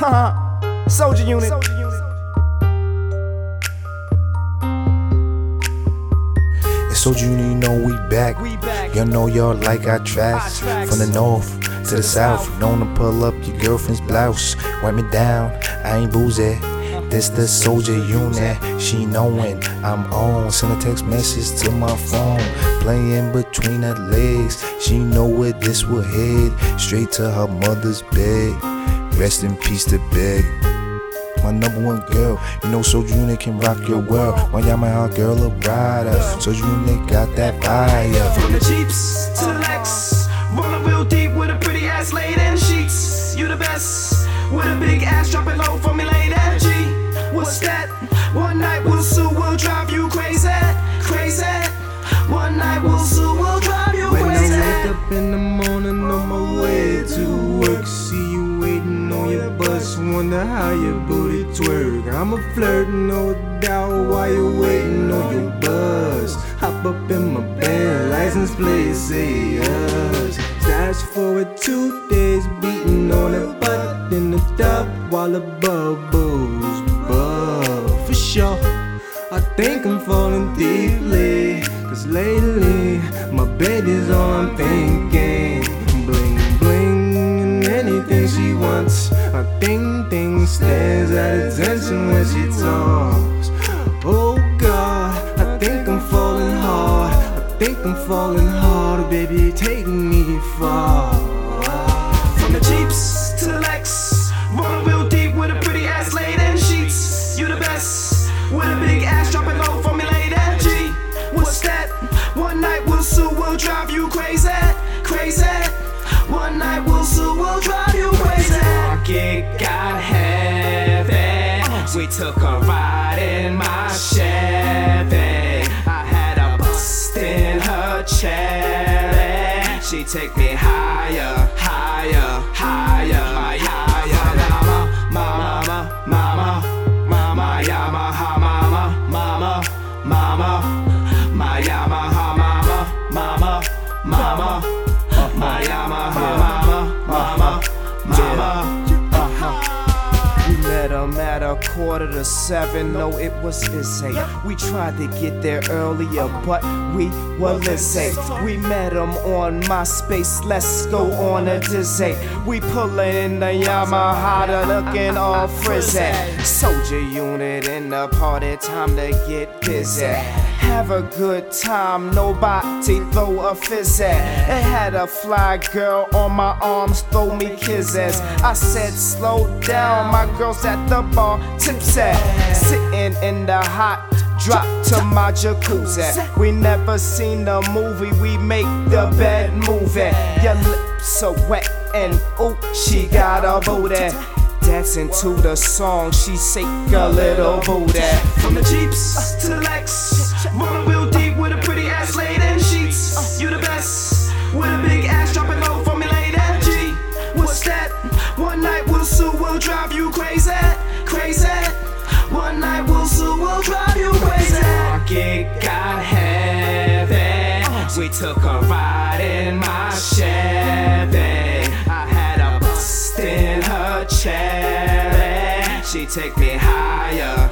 Soulja Unit. It's Soulja Unit, you know we back. We back. Y'all know y'all like our tracks. Our tracks. From the north to the south, known to pull up your girlfriend's blouse. Wipe me down, I ain't boozy. This the Soulja Unit, she knowin' I'm on. Send a text message to my phone, playing between her legs. She know where this will head, straight to her mother's bed. Rest in peace to beg. My number one girl, you know Soulja Unit can rock your world. Y'all my hot girl a rider? Soulja Unit got that fire. From the Jeeps to the Lex. Rolling real deep with a pretty ass laid in sheets. You the best. With a big ass dropping low for me late G. What's that? One night we'll sue, we'll drive you. Crazy. How your booty twerk. I'm a flirt, no doubt, while you're waiting on your bus. Hop up in my band, license plate say us. Fast forward two days, beating on that butt in the tub while the bubbles bubble. For sure. I think I'm falling deeply. Think I'm falling hard, baby, take me far. From the Jeeps to the Lex. Rolling real deep with a pretty ass laid in sheets. You the best. With a big ass dropping low for me late G. What's that? One night we'll sue, we'll drive you crazy. Crazy. One night we'll sue, we'll drive you crazy. It got heavy. We took a ride in my Chevy. She take me higher, higher, higher, higher. Quarter to seven. No, it was insane. We tried to get there earlier, but we were insane. We met him on MySpace. Let's go on a dizzy. We pullin' in the Yamaha, looking all frizzy. Soulja Unit in the party, time to get busy. Have a good time, nobody throw a fizzy. It had a fly girl on my arms, throw me kisses. I said, slow down, my girl's at the bar, tipsy. Sitting in the hot drop to my jacuzzi. We never seen the movie, we make the bed movie. Your lips are wet and ooh, she got a booty. Dancing to the song, she shake a little booty. From the Jeeps to the Lex, real deep with a pretty ass laid in sheets. You the best, with a big ass dropping low for me late G. What's that? One night we'll sue, we'll drive you crazy, crazy. One night we'll sue, we'll drive you crazy. It got heavy. We took a ride in my Chevy. Take me higher,